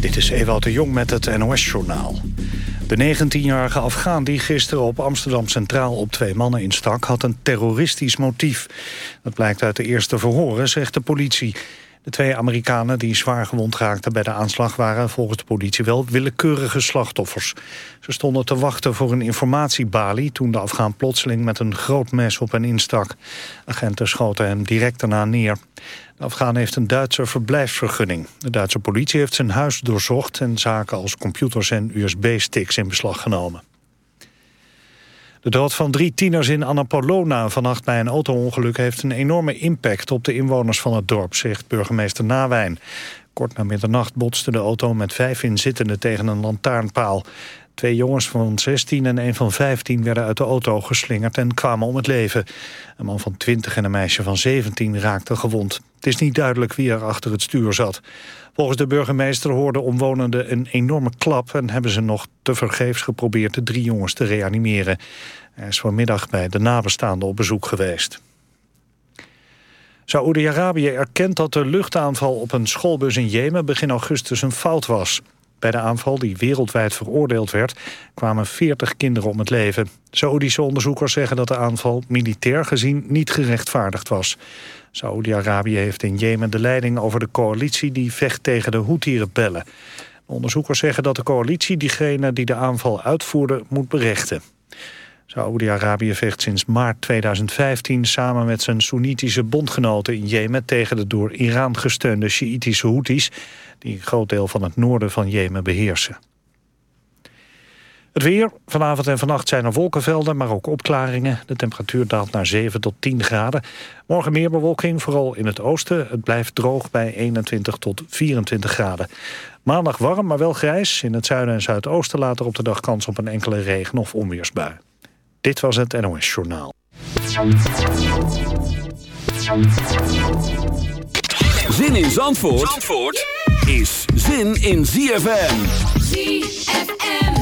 Dit is Ewout de Jong met het NOS-journaal. De 19-jarige Afghaan die gisteren op Amsterdam Centraal op twee mannen instak... had een terroristisch motief. Dat blijkt uit de eerste verhoren, zegt de politie. De twee Amerikanen die zwaar gewond raakten bij de aanslag... waren volgens de politie wel willekeurige slachtoffers. Ze stonden te wachten voor een informatiebalie... toen de Afghaan plotseling met een groot mes op hen instak. Agenten schoten hem direct daarna neer. De Afghaan heeft een Duitse verblijfsvergunning. De Duitse politie heeft zijn huis doorzocht... en zaken als computers en USB-sticks in beslag genomen. De dood van drie tieners in Annapolona vannacht bij een autoongeluk... heeft een enorme impact op de inwoners van het dorp, zegt burgemeester Nawijn. Kort na middernacht botste de auto met vijf inzittenden tegen een lantaarnpaal. Twee jongens van 16 en een van 15 werden uit de auto geslingerd en kwamen om het leven. Een man van 20 en een meisje van 17 raakten gewond. Het is niet duidelijk wie er achter het stuur zat. Volgens de burgemeester hoorden omwonenden een enorme klap... en hebben ze nog tevergeefs geprobeerd de drie jongens te reanimeren. Hij is vanmiddag bij de nabestaanden op bezoek geweest. Saoedi-Arabië erkent dat de luchtaanval op een schoolbus in Jemen begin augustus een fout was. Bij de aanval, die wereldwijd veroordeeld werd, kwamen 40 kinderen om het leven. Saoedische onderzoekers zeggen dat de aanval militair gezien niet gerechtvaardigd was. Saoedi-Arabië heeft in Jemen de leiding over de coalitie die vecht tegen de Houthi-rebellen. Onderzoekers zeggen dat de coalitie diegene die de aanval uitvoerde moet berechten. Saoedi-Arabië vecht sinds maart 2015 samen met zijn Soenitische bondgenoten in Jemen tegen de door Iran gesteunde Sjiitische Houthis die een groot deel van het noorden van Jemen beheersen. Het weer. Vanavond en vannacht zijn er wolkenvelden, maar ook opklaringen. De temperatuur daalt naar 7 tot 10 graden. Morgen meer bewolking, vooral in het oosten. Het blijft droog bij 21 tot 24 graden. Maandag warm, maar wel grijs. In het zuiden en zuidoosten later op de dag kans op een enkele regen- of onweersbui. Dit was het NOS Journaal. Zin in Zandvoort, Zandvoort is zin in ZFM. ZFM.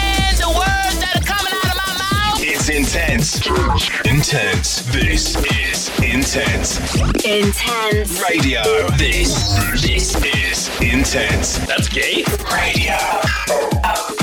the words that are coming out of my mouth? It's intense. Intense. This is intense. Intense. Radio. This. This is intense. That's gay. Radio.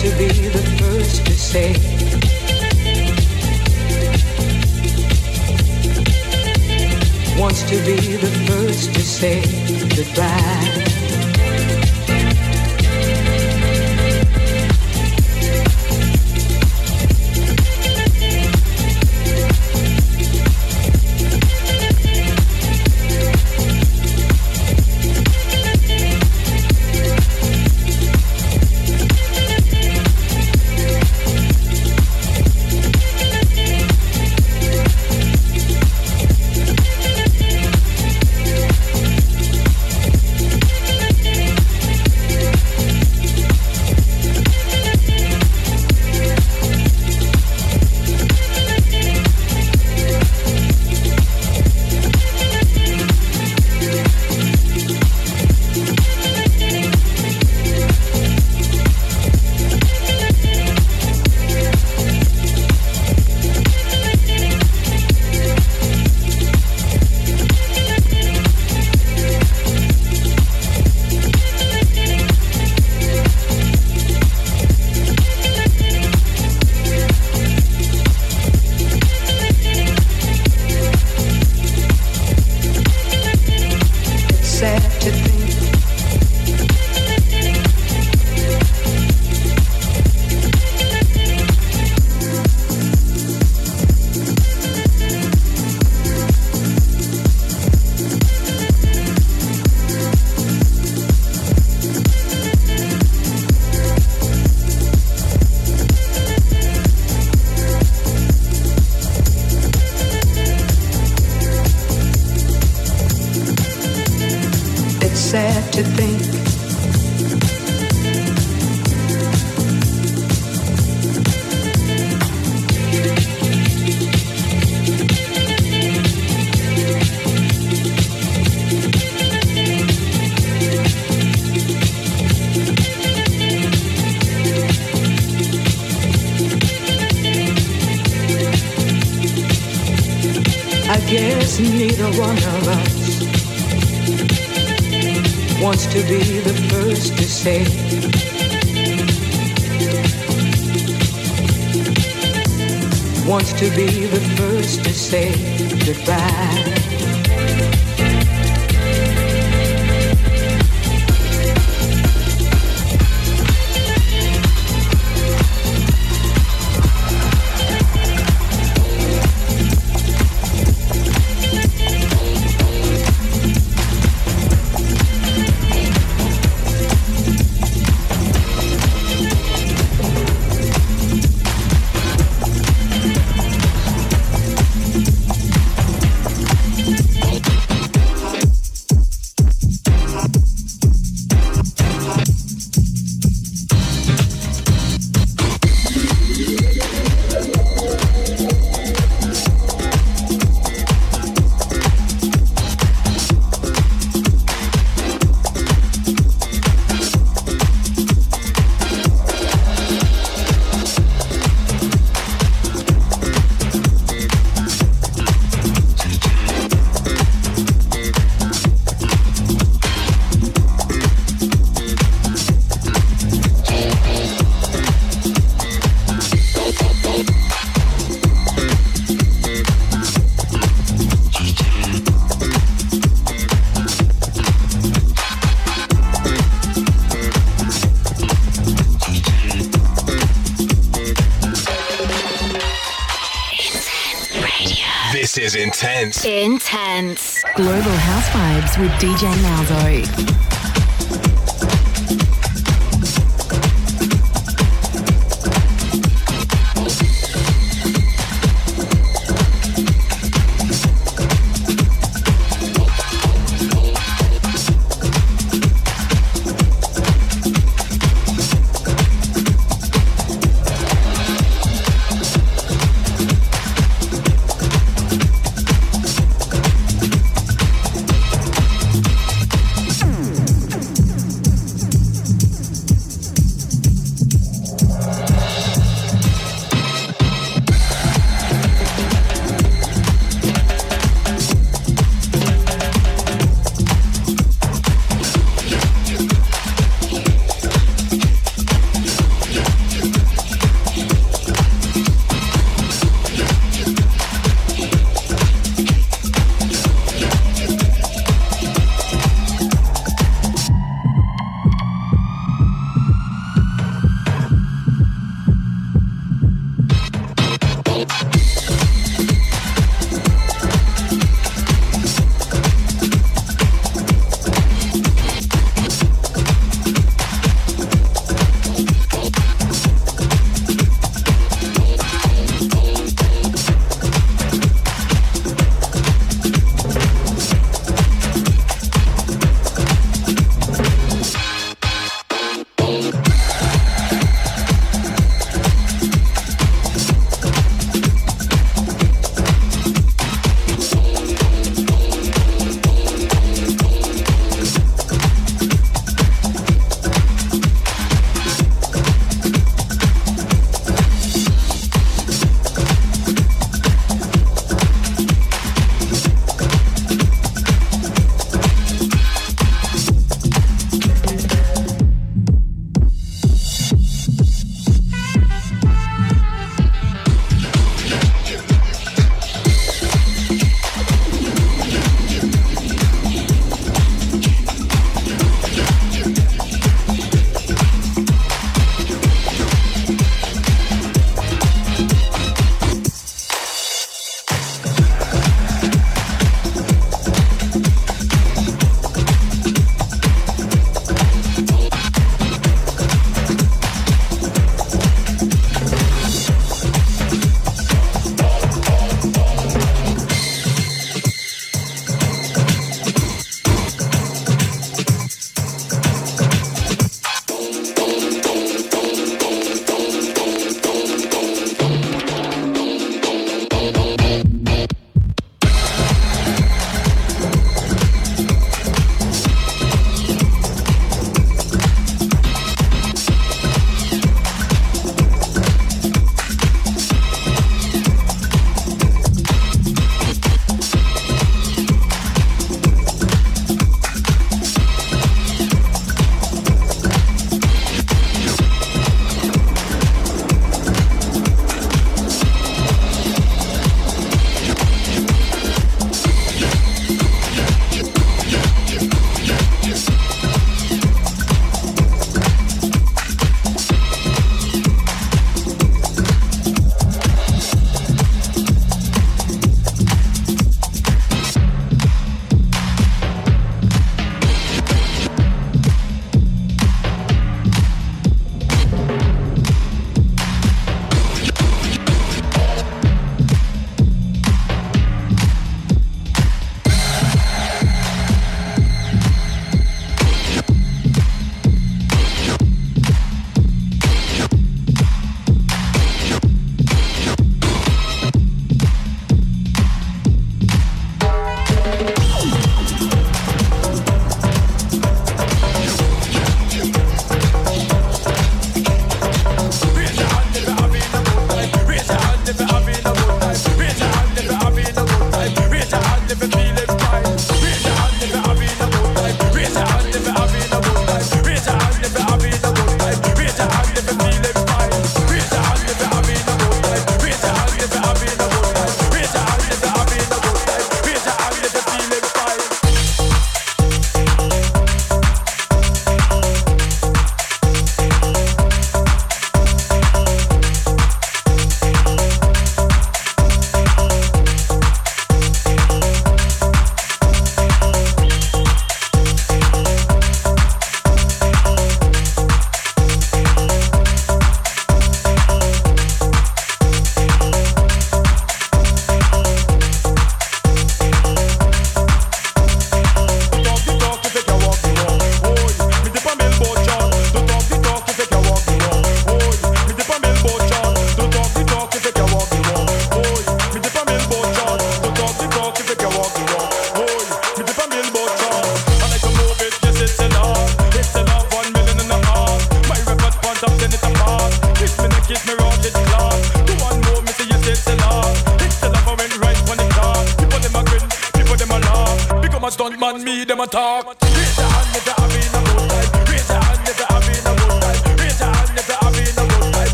to be the first to say. Wants to be the first to say goodbye. To think say intense. Global House Vibes with DJ Malzo.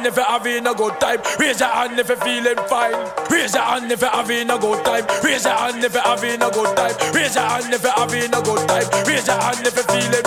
Hand if you're having a good time. Raise your hand if you're feeling fine. Raise your hand if you're having a good time. Raise your hand if you're having a good time. Raise your hand if you're having a good time. Raise your hand if you're feeling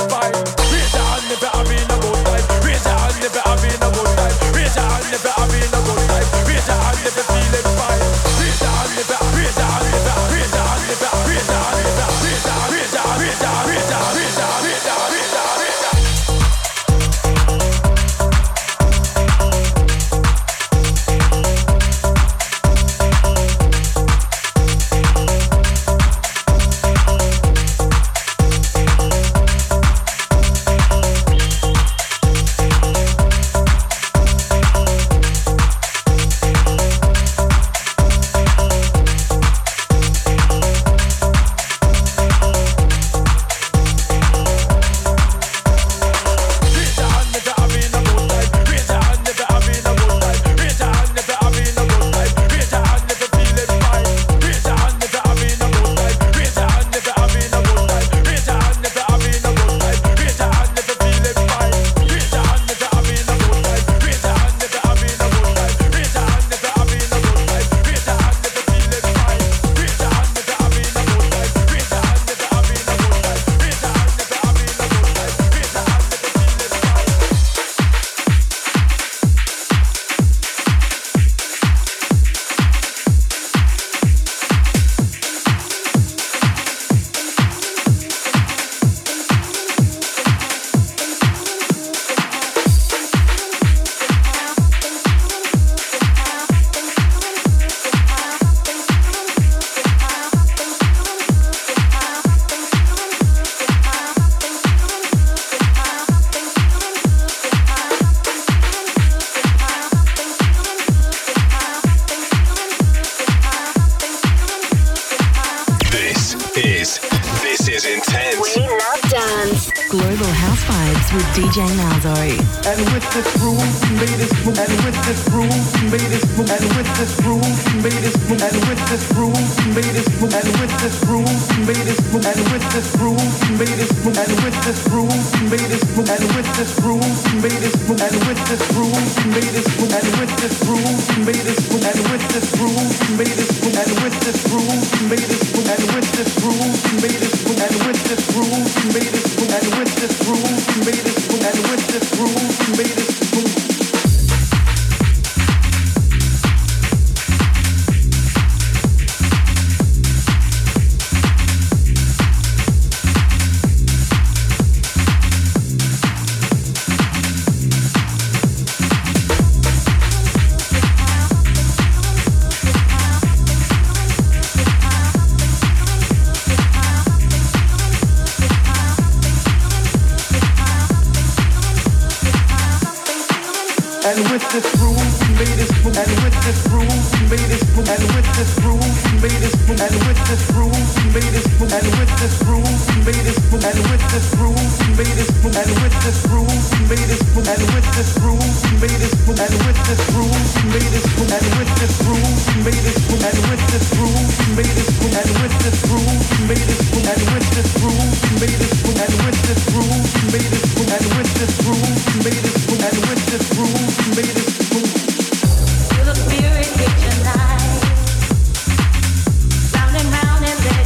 made this move. And with this groove, we made this move. And with this groove, we made this move. And with this groove, we made this move. And with this groove, we made this move. And with this groove, we made this move. And with this groove, we made this move. And with this groove, we made this move. And with this groove, we made this move. And with this groove, we made this move. And with this groove, we made this move. And with this groove, we made this move. And with this groove, we made this move. With this And with this groove, made this move. And with this groove, made move. And with this groove, made move. And with this groove, made move. And with this groove, made move. And with this groove, made move. And with this groove, made move. And with this groove, made move. And with this groove, made move. And with this groove, made move. And with this groove, made move. And with this groove, made move. And with this groove, made move.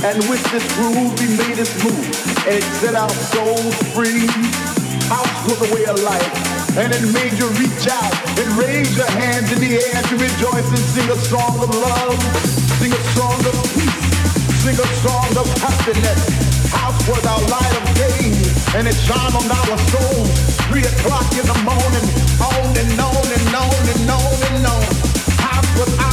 And with this groove, we made us move. And it set our souls free. House was a way of life. And it made you reach out and raise your hands in the air to rejoice and sing a song of love. Sing a song of peace. Sing a song of happiness. House was our light of day. And it shone on our souls. Three o'clock in the morning. On and on and on and on and on. House was our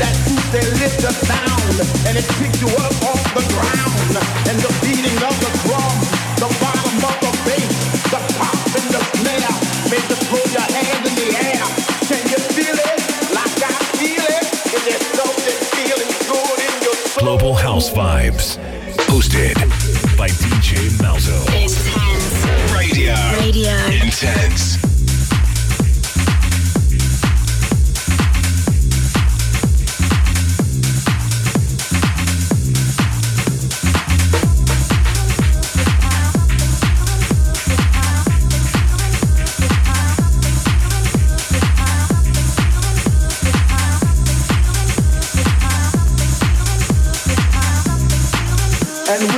that truth there lived a sound, and it picked you up off the ground. And the beating of the drum, the bottom of the bass, the pop and the snare, made you throw your hands in the air. Can you feel it? Like I feel it? Is there something feeling good in your soul? Global House Vibes. Hosted by DJ Malzo. Intense. Radio. Radio. Intense.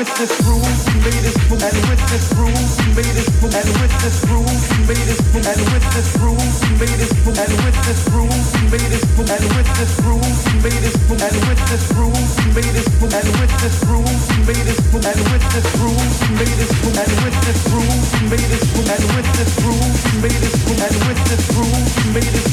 with this groove, we made this move. And with this groove, we made this move. And with this groove, we made this move. And with this groove, we made this move. And with this groove, we made this move. And with this groove, we made this move. And with this groove, we made this move. And with this groove, we made this move. And with this groove, we made this move. And with this groove, we made this move. And with this groove, we made this move. And with this groove, we made this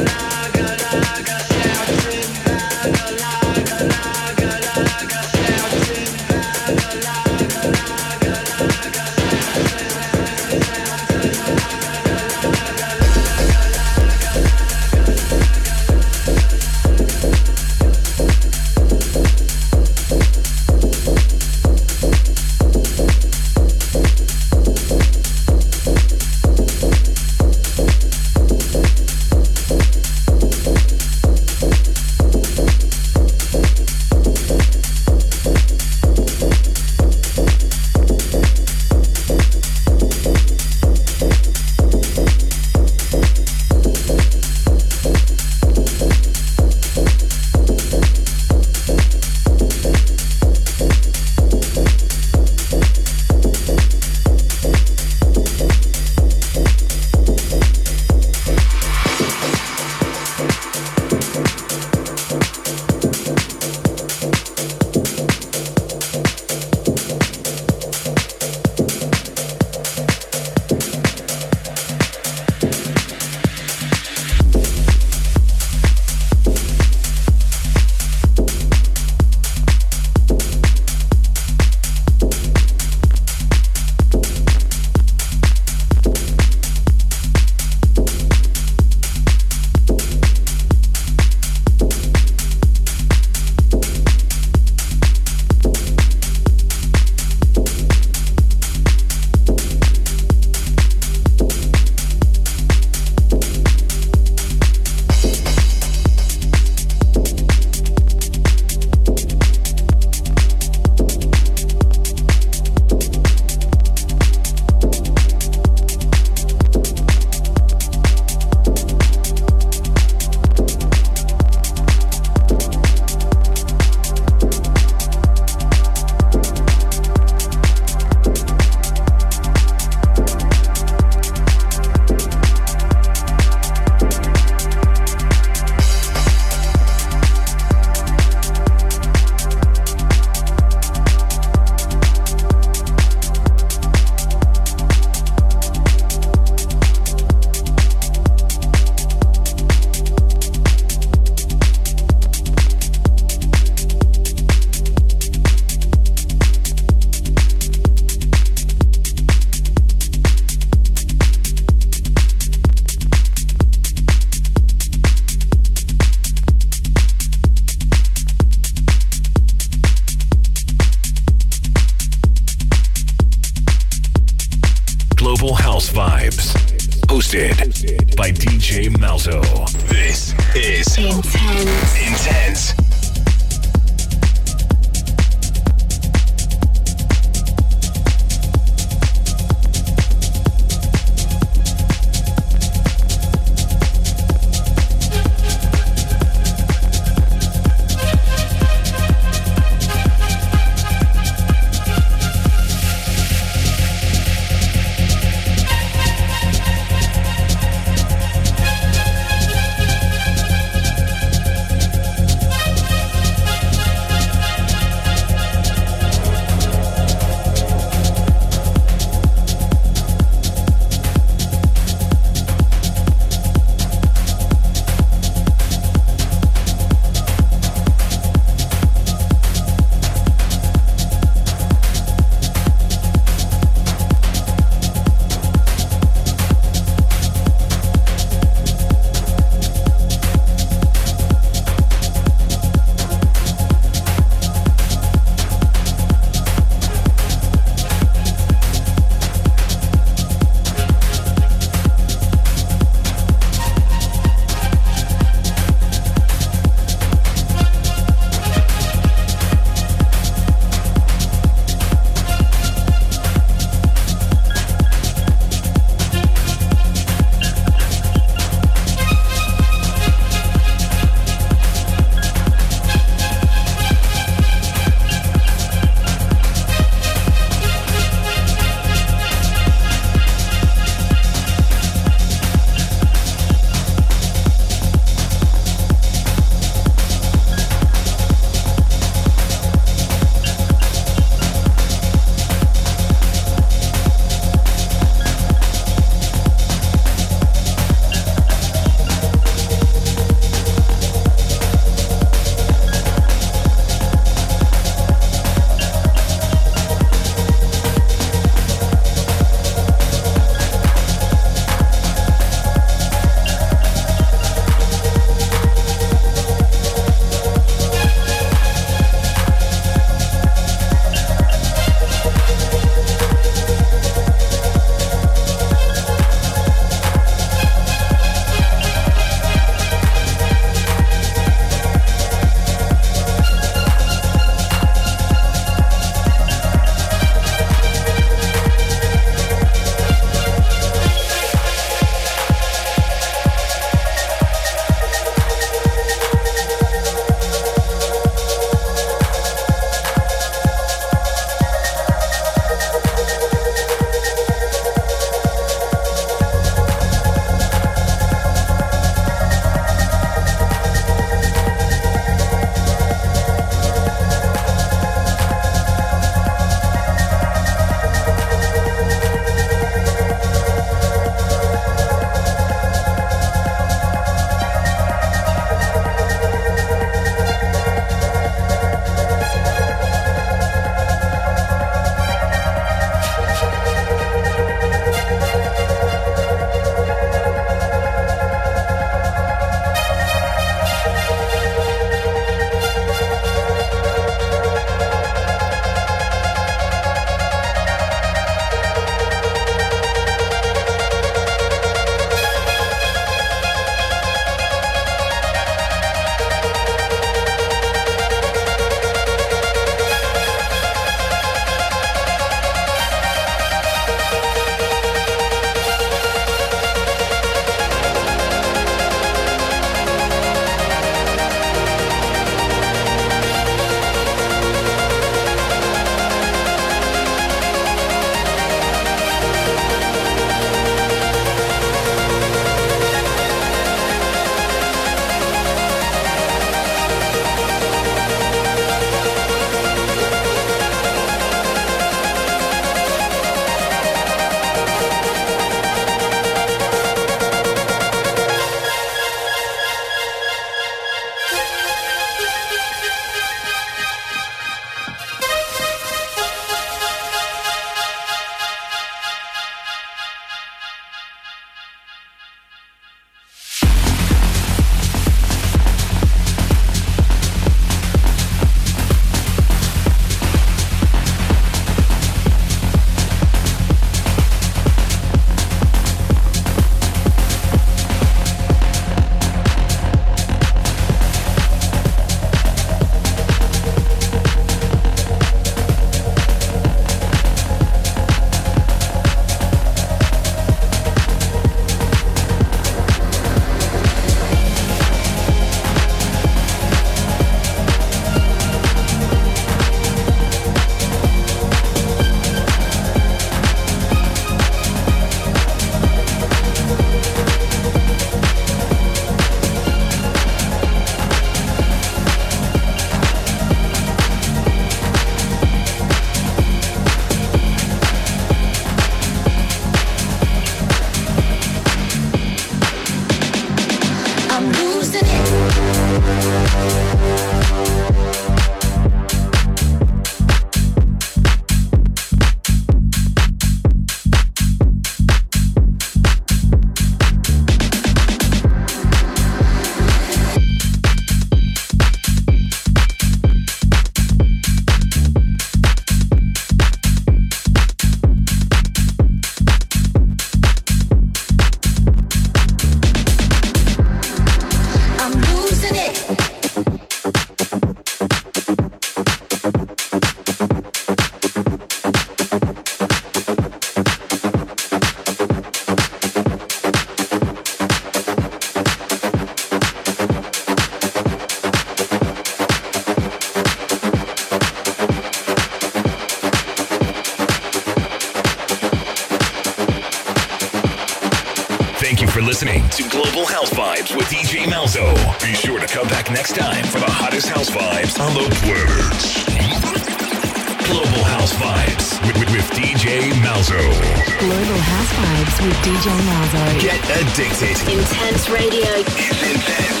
DJ Malzo. Get addicted. Intense radio. It's intense